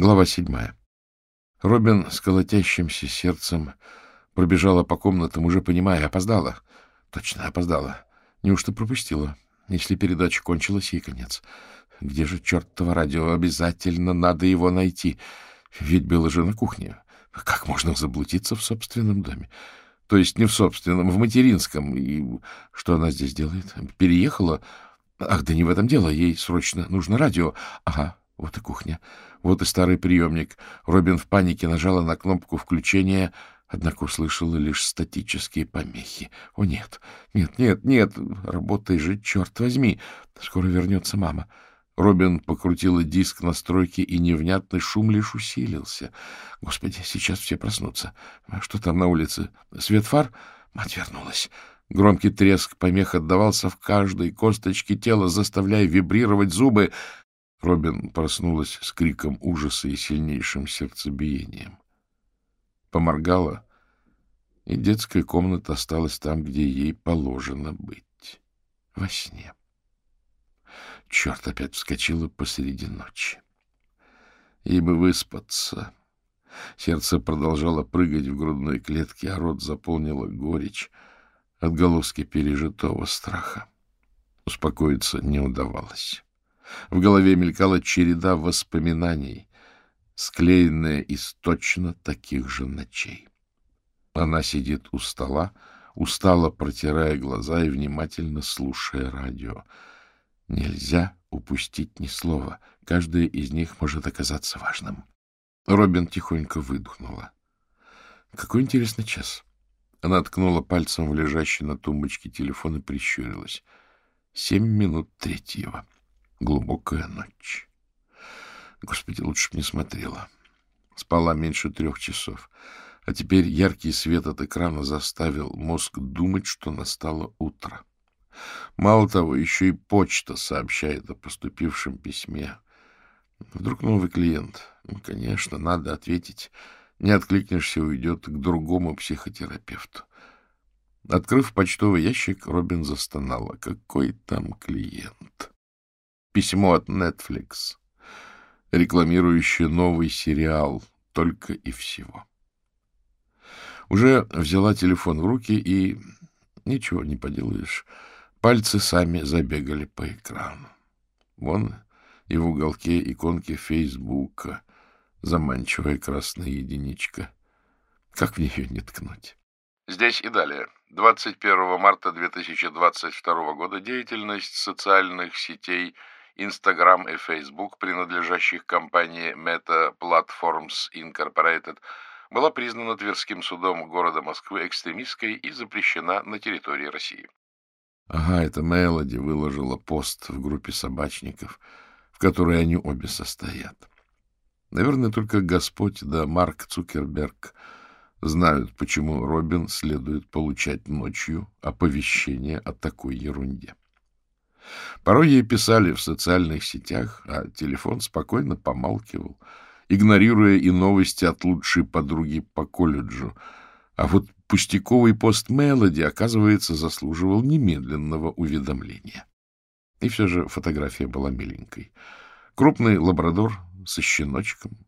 Глава седьмая. Робин с колотящимся сердцем пробежала по комнатам, уже понимая, опоздала. Точно опоздала. Неужто пропустила? Если передача кончилась, ей конец. Где же чертово радио? Обязательно надо его найти. Ведь было же на кухне. Как можно заблудиться в собственном доме? То есть не в собственном, в материнском. И что она здесь делает? Переехала? Ах, да не в этом дело. Ей срочно нужно радио. Ага, вот и кухня. Вот и старый приемник. Робин в панике нажала на кнопку включения, однако услышала лишь статические помехи. О, нет, нет, нет, нет, работай же, черт возьми. Скоро вернется мама. Робин покрутила диск настройки, и невнятный шум лишь усилился. Господи, сейчас все проснутся. А что там на улице? Свет фар? Мать вернулась. Громкий треск помех отдавался в каждой косточке тела, заставляя вибрировать зубы. Робин проснулась с криком ужаса и сильнейшим сердцебиением. Поморгала, и детская комната осталась там, где ей положено быть. Во сне. Черт опять вскочила посреди ночи. Ей бы выспаться. Сердце продолжало прыгать в грудной клетке, а рот заполнила горечь, отголоски пережитого страха. Успокоиться не удавалось. В голове мелькала череда воспоминаний, склеенная из точно таких же ночей. Она сидит у стола, устало протирая глаза и внимательно слушая радио. Нельзя упустить ни слова. Каждое из них может оказаться важным. Робин тихонько выдохнула. Какой интересный час. Она ткнула пальцем в лежащий на тумбочке телефон и прищурилась. Семь минут третьего. Глубокая ночь. Господи, лучше бы не смотрела. Спала меньше трех часов. А теперь яркий свет от экрана заставил мозг думать, что настало утро. Мало того, еще и почта сообщает о поступившем письме. Вдруг новый клиент. Ну, конечно, надо ответить. Не откликнешься, уйдет к другому психотерапевту. Открыв почтовый ящик, Робин застонала. Какой там клиент? Письмо от Netflix, рекламирующее новый сериал «Только и всего». Уже взяла телефон в руки и... Ничего не поделаешь. Пальцы сами забегали по экрану. Вон и в уголке иконки Фейсбука заманчивая красная единичка. Как в нее не ткнуть? Здесь и далее. 21 марта 2022 года деятельность социальных сетей – Instagram и Facebook, принадлежащих компании Meta Platforms Incorporated, была признана Тверским судом города Москвы экстремистской и запрещена на территории России. Ага, это Мелоди выложила пост в группе собачников, в которой они обе состоят. Наверное, только Господь да Марк Цукерберг знают, почему Робин следует получать ночью оповещение о такой ерунде. Порой ей писали в социальных сетях, а телефон спокойно помалкивал, игнорируя и новости от лучшей подруги по колледжу. А вот пустяковый пост Мелоди, оказывается, заслуживал немедленного уведомления. И все же фотография была миленькой. Крупный лабрадор со щеночком,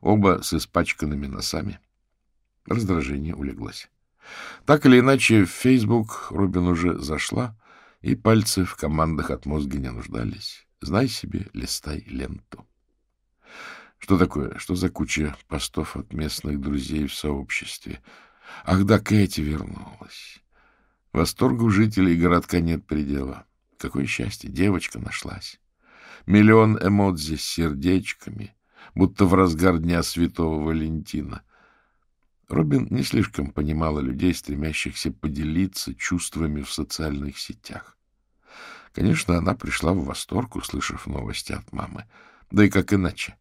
оба с испачканными носами. Раздражение улеглось. Так или иначе, в Facebook Робин уже зашла — и пальцы в командах от мозга не нуждались. Знай себе, листай ленту. Что такое? Что за куча постов от местных друзей в сообществе? Ах да, Кэти вернулась. Восторгу жителей городка нет предела. Какое счастье, девочка нашлась. Миллион эмодзи с сердечками, будто в разгар Дня Святого Валентина. Робин не слишком понимала людей, стремящихся поделиться чувствами в социальных сетях. Конечно, она пришла в восторг, услышав новости от мамы. Да и как иначе?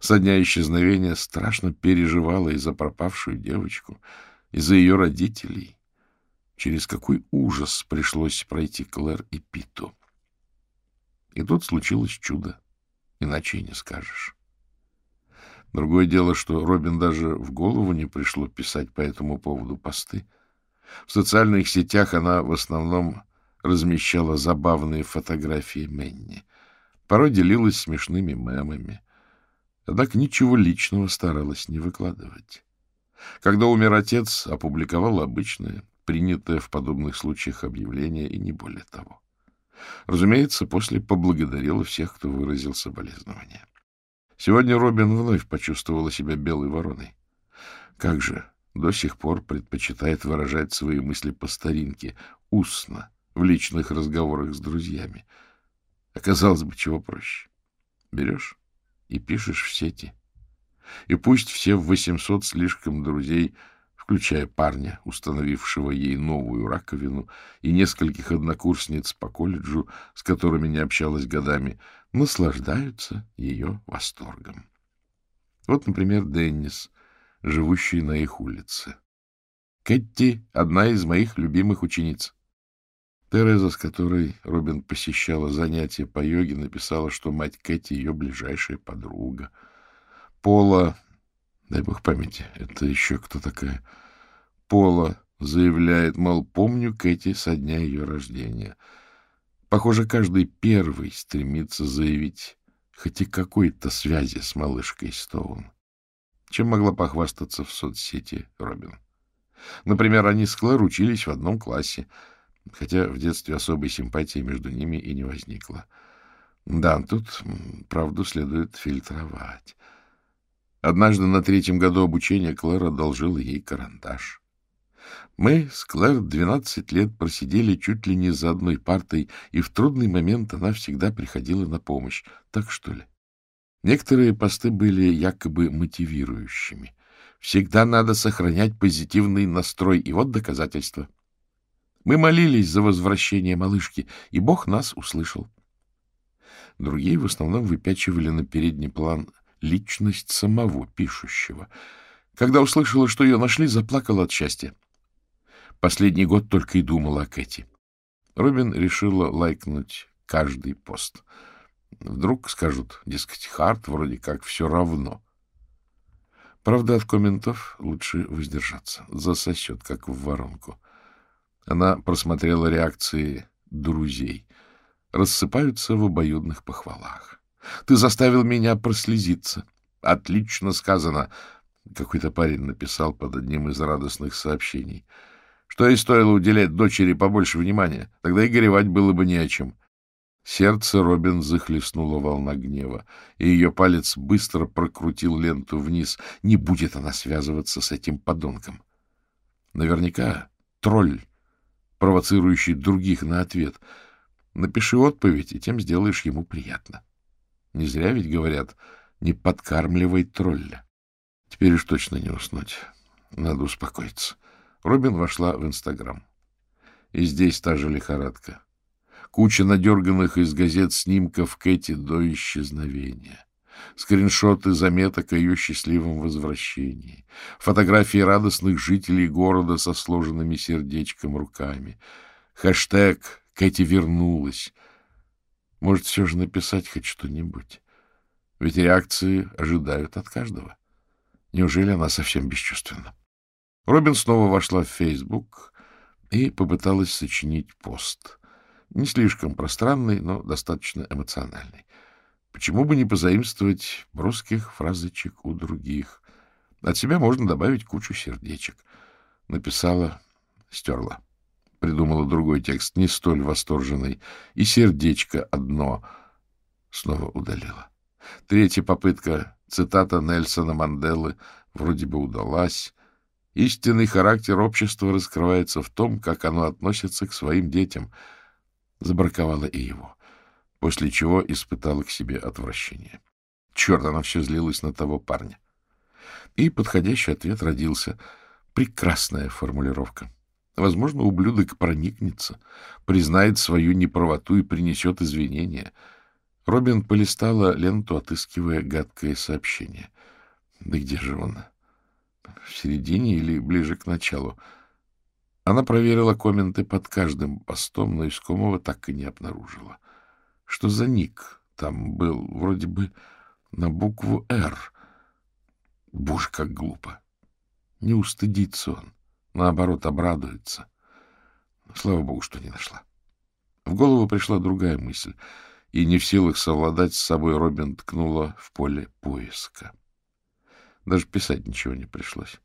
Со дня исчезновения страшно переживала и за пропавшую девочку, и за ее родителей. Через какой ужас пришлось пройти Клэр и Питу. И тут случилось чудо, иначе и не скажешь. Другое дело, что Робин даже в голову не пришло писать по этому поводу посты. В социальных сетях она в основном размещала забавные фотографии Менни. Порой делилась смешными мемами. Однако ничего личного старалась не выкладывать. Когда умер отец, опубликовала обычное, принятое в подобных случаях объявление и не более того. Разумеется, после поблагодарила всех, кто выразил соболезнования. Сегодня Робин вновь почувствовала себя белой вороной. Как же, до сих пор предпочитает выражать свои мысли по старинке, устно, в личных разговорах с друзьями. Оказалось бы, чего проще. Берешь и пишешь в сети. И пусть все в восемьсот слишком друзей, включая парня, установившего ей новую раковину, и нескольких однокурсниц по колледжу, с которыми не общалась годами, наслаждаются ее восторгом. Вот, например, Деннис, живущий на их улице. Кэтти — одна из моих любимых учениц. Тереза, с которой Робин посещала занятия по йоге, написала, что мать Кэти — ее ближайшая подруга. Пола, дай бог памяти, это еще кто такая? Пола заявляет, мол, помню Кэти со дня ее рождения. Похоже, каждый первый стремится заявить хоть и какой-то связи с малышкой Стоун. Чем могла похвастаться в соцсети Робин? Например, они с Клэр учились в одном классе — хотя в детстве особой симпатии между ними и не возникло. Да, тут правду следует фильтровать. Однажды на третьем году обучения Клэр одолжила ей карандаш. Мы с Клэр двенадцать лет просидели чуть ли не за одной партой, и в трудный момент она всегда приходила на помощь. Так что ли? Некоторые посты были якобы мотивирующими. Всегда надо сохранять позитивный настрой, и вот доказательство. Мы молились за возвращение малышки, и Бог нас услышал. Другие в основном выпячивали на передний план личность самого пишущего. Когда услышала, что ее нашли, заплакала от счастья. Последний год только и думала о Кэти. Робин решила лайкнуть каждый пост. Вдруг скажут, дескать, Харт вроде как все равно. Правда, от комментов лучше воздержаться. Засосет, как в воронку. Она просмотрела реакции друзей. Рассыпаются в обоюдных похвалах. «Ты заставил меня прослезиться». «Отлично сказано», — какой-то парень написал под одним из радостных сообщений. «Что и стоило уделять дочери побольше внимания, тогда и горевать было бы не о чем». Сердце Робин захлестнула волна гнева, и ее палец быстро прокрутил ленту вниз. Не будет она связываться с этим подонком. Наверняка тролль провоцирующий других на ответ. Напиши отповедь, и тем сделаешь ему приятно. Не зря ведь говорят, не подкармливай тролля. Теперь уж точно не уснуть. Надо успокоиться. Робин вошла в Инстаграм. И здесь та же лихорадка. Куча надерганных из газет снимков Кэти до исчезновения скриншоты заметок о ее счастливом возвращении, фотографии радостных жителей города со сложенными сердечком руками, хэштег «Кэти вернулась». Может, все же написать хоть что-нибудь? Ведь реакции ожидают от каждого. Неужели она совсем бесчувственна? Робин снова вошла в Фейсбук и попыталась сочинить пост. Не слишком пространный, но достаточно эмоциональный. Почему бы не позаимствовать броских фразочек у других? От себя можно добавить кучу сердечек. Написала, стерла. Придумала другой текст, не столь восторженный. И сердечко одно снова удалила. Третья попытка, цитата Нельсона Манделы, вроде бы удалась. Истинный характер общества раскрывается в том, как оно относится к своим детям. Забраковала и его после чего испытала к себе отвращение. Черт, она все злилась на того парня. И подходящий ответ родился. Прекрасная формулировка. Возможно, ублюдок проникнется, признает свою неправоту и принесет извинения. Робин полистала ленту, отыскивая гадкое сообщение. Да где же он? В середине или ближе к началу? Она проверила комменты под каждым постом, но искомого так и не обнаружила. Что за ник там был? Вроде бы на букву «Р». Боже, как глупо! Не устыдится он, наоборот, обрадуется. Слава богу, что не нашла. В голову пришла другая мысль, и не в силах совладать с собой, Робин ткнула в поле поиска. Даже писать ничего не пришлось.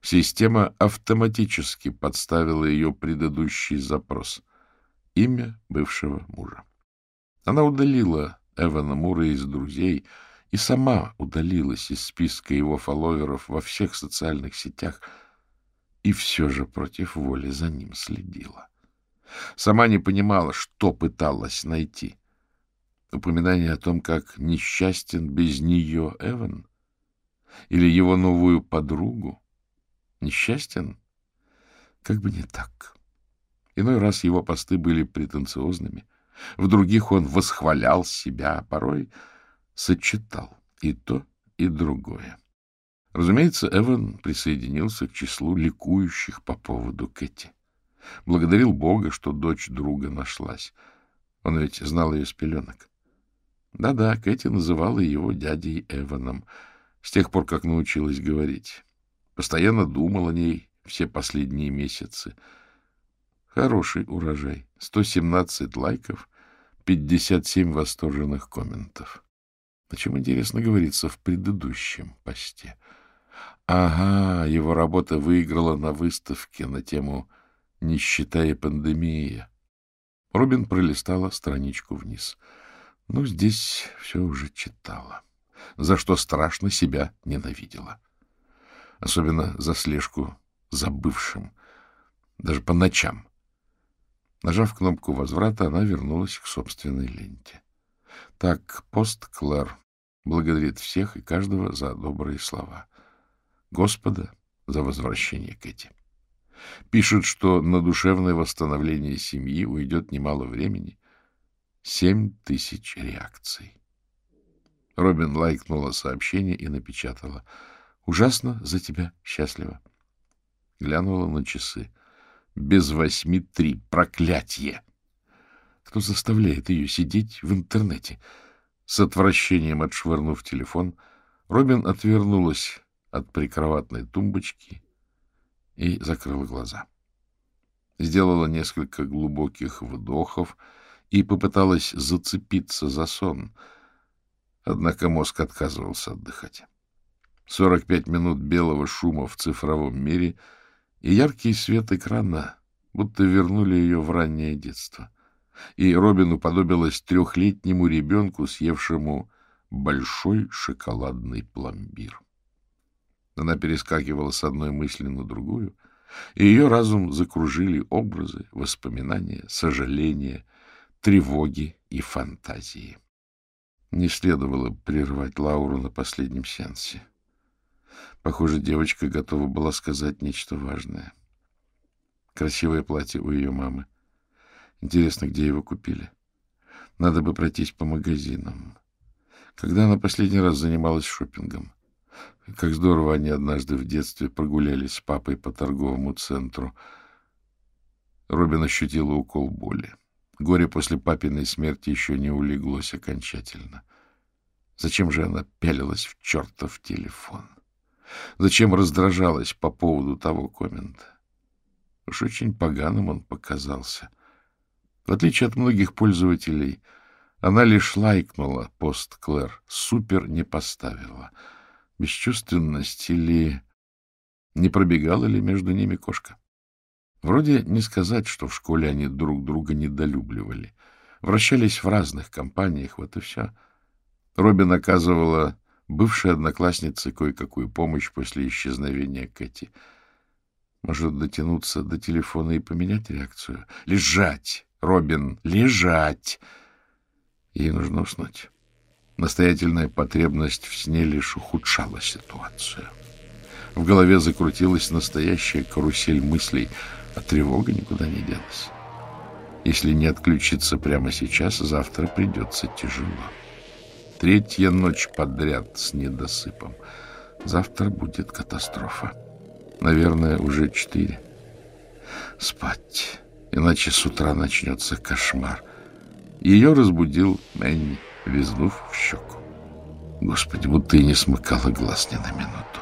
Система автоматически подставила ее предыдущий запрос. Имя бывшего мужа. Она удалила Эвана Мура из друзей и сама удалилась из списка его фолловеров во всех социальных сетях и все же против воли за ним следила. Сама не понимала, что пыталась найти. Упоминание о том, как несчастен без нее Эван — или его новую подругу? Несчастен? Как бы не так. Иной раз его посты были претенциозными, в других он восхвалял себя, а порой сочетал и то, и другое. Разумеется, Эван присоединился к числу ликующих по поводу Кэти. Благодарил Бога, что дочь друга нашлась. Он ведь знал ее с пеленок. Да-да, Кэти называла его дядей Эваном — с тех пор, как научилась говорить. Постоянно думал о ней все последние месяцы. Хороший урожай. 117 лайков, 57 восторженных комментов. О чем, интересно, говорится в предыдущем посте. Ага, его работа выиграла на выставке на тему «Нищета и пандемия». Робин пролистала страничку вниз. Ну, здесь все уже читала за что страшно себя ненавидела. Особенно за слежку за бывшим, даже по ночам. Нажав кнопку возврата, она вернулась к собственной ленте. Так, пост Клэр благодарит всех и каждого за добрые слова. Господа за возвращение Кэти. Пишет, что на душевное восстановление семьи уйдет немало времени. Семь тысяч реакций. Робин лайкнула сообщение и напечатала. «Ужасно за тебя счастлива». Глянула на часы. «Без восьми три. Проклятье!» Кто заставляет ее сидеть в интернете? С отвращением отшвырнув телефон, Робин отвернулась от прикроватной тумбочки и закрыла глаза. Сделала несколько глубоких вдохов и попыталась зацепиться за сон — Однако мозг отказывался отдыхать. Сорок пять минут белого шума в цифровом мире и яркий свет экрана будто вернули ее в раннее детство. И Робин уподобилась трехлетнему ребенку, съевшему большой шоколадный пломбир. Она перескакивала с одной мысли на другую, и ее разум закружили образы, воспоминания, сожаления, тревоги и фантазии. Не следовало прервать Лауру на последнем сеансе. Похоже, девочка готова была сказать нечто важное. Красивое платье у ее мамы. Интересно, где его купили. Надо бы пройтись по магазинам. Когда она последний раз занималась шопингом? Как здорово они однажды в детстве прогулялись с папой по торговому центру. Робин ощутила укол боли. Горе после папиной смерти еще не улеглось окончательно. Зачем же она пялилась в чертов телефон? Зачем раздражалась по поводу того коммента? Уж очень поганым он показался. В отличие от многих пользователей, она лишь лайкнула пост Клэр, супер не поставила. Бесчувственность или не пробегала ли между ними кошка? Вроде не сказать, что в школе они друг друга недолюбливали. Вращались в разных компаниях, вот и все. Робин оказывала бывшей однокласснице кое-какую помощь после исчезновения Кэти. Может, дотянуться до телефона и поменять реакцию? Лежать, Робин, лежать! Ей нужно уснуть. Настоятельная потребность в сне лишь ухудшала ситуацию. В голове закрутилась настоящая карусель мыслей — а тревога никуда не делась. Если не отключиться прямо сейчас, завтра придется тяжело. Третья ночь подряд с недосыпом. Завтра будет катастрофа. Наверное, уже четыре. Спать, иначе с утра начнется кошмар. Ее разбудил Мэнни, визнув в щеку. Господи, будто и не смыкала глаз ни на минуту.